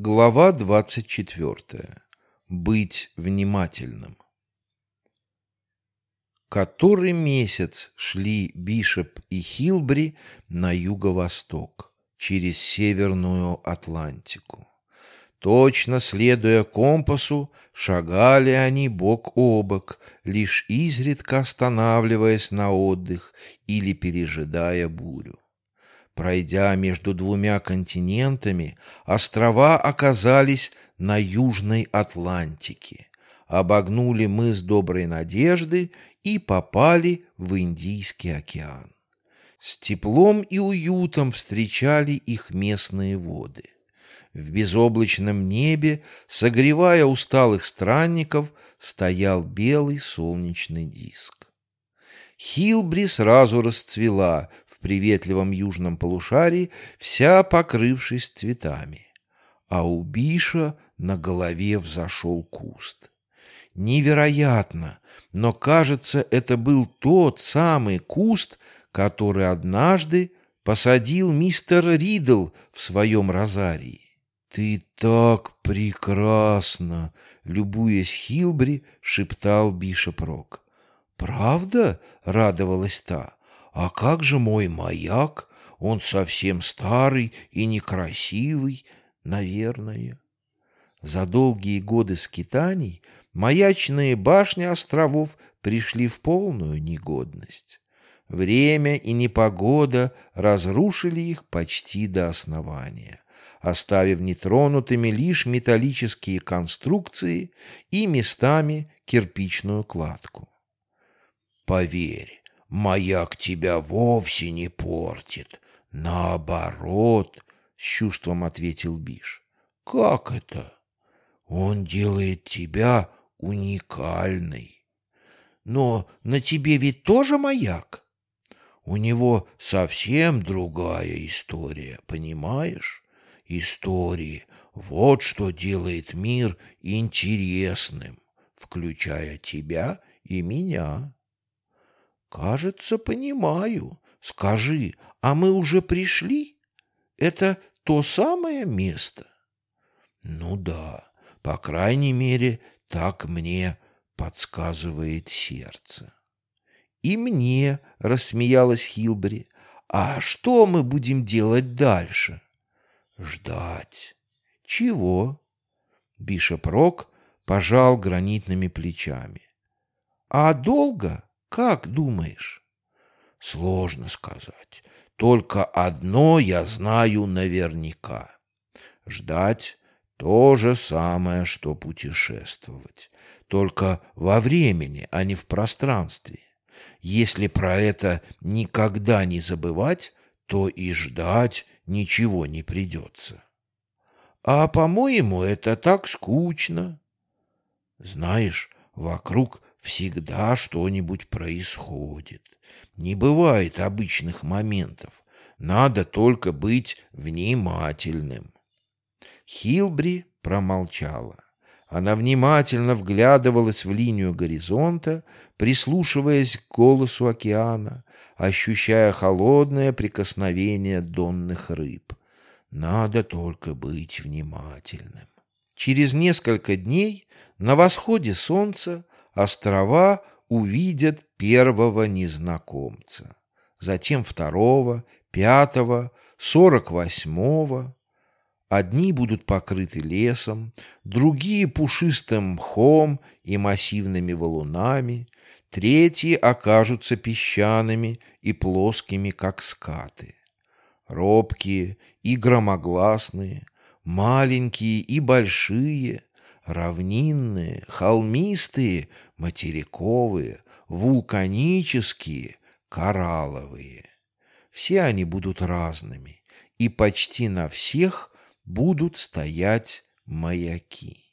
Глава 24. Быть внимательным. Который месяц шли Бишоп и Хилбри на юго-восток, через Северную Атлантику. Точно следуя компасу, шагали они бок о бок, лишь изредка останавливаясь на отдых или пережидая бурю. Пройдя между двумя континентами, острова оказались на Южной Атлантике, обогнули мыс Доброй Надежды и попали в Индийский океан. С теплом и уютом встречали их местные воды. В безоблачном небе, согревая усталых странников, стоял белый солнечный диск. Хилбри сразу расцвела в приветливом южном полушарии, вся покрывшись цветами. А у Биша на голове взошел куст. Невероятно, но, кажется, это был тот самый куст, который однажды посадил мистер Ридл в своем розарии. «Ты так прекрасна!» — любуясь Хилбри, шептал Бишоп Рок. «Правда?» — радовалась та. «А как же мой маяк? Он совсем старый и некрасивый, наверное». За долгие годы скитаний маячные башни островов пришли в полную негодность. Время и непогода разрушили их почти до основания, оставив нетронутыми лишь металлические конструкции и местами кирпичную кладку. Поверь, маяк тебя вовсе не портит. Наоборот, — с чувством ответил Биш. Как это? Он делает тебя уникальной. Но на тебе ведь тоже маяк. У него совсем другая история, понимаешь? Истории — вот что делает мир интересным, включая тебя и меня. «Кажется, понимаю. Скажи, а мы уже пришли? Это то самое место?» «Ну да, по крайней мере, так мне подсказывает сердце». «И мне», — рассмеялась Хилбери, — «а что мы будем делать дальше?» «Ждать». «Чего?» Бишоп Рок пожал гранитными плечами. «А долго?» Как думаешь? Сложно сказать. Только одно я знаю наверняка. Ждать то же самое, что путешествовать. Только во времени, а не в пространстве. Если про это никогда не забывать, то и ждать ничего не придется. А, по-моему, это так скучно. Знаешь, вокруг всегда что-нибудь происходит. Не бывает обычных моментов. Надо только быть внимательным. Хилбри промолчала. Она внимательно вглядывалась в линию горизонта, прислушиваясь к голосу океана, ощущая холодное прикосновение донных рыб. Надо только быть внимательным. Через несколько дней на восходе солнца острова увидят первого незнакомца, затем второго, пятого, сорок восьмого. Одни будут покрыты лесом, другие — пушистым мхом и массивными валунами, третьи окажутся песчаными и плоскими, как скаты. Робкие и громогласные, маленькие и большие — равнинные, холмистые, материковые, вулканические, коралловые. Все они будут разными, и почти на всех будут стоять маяки.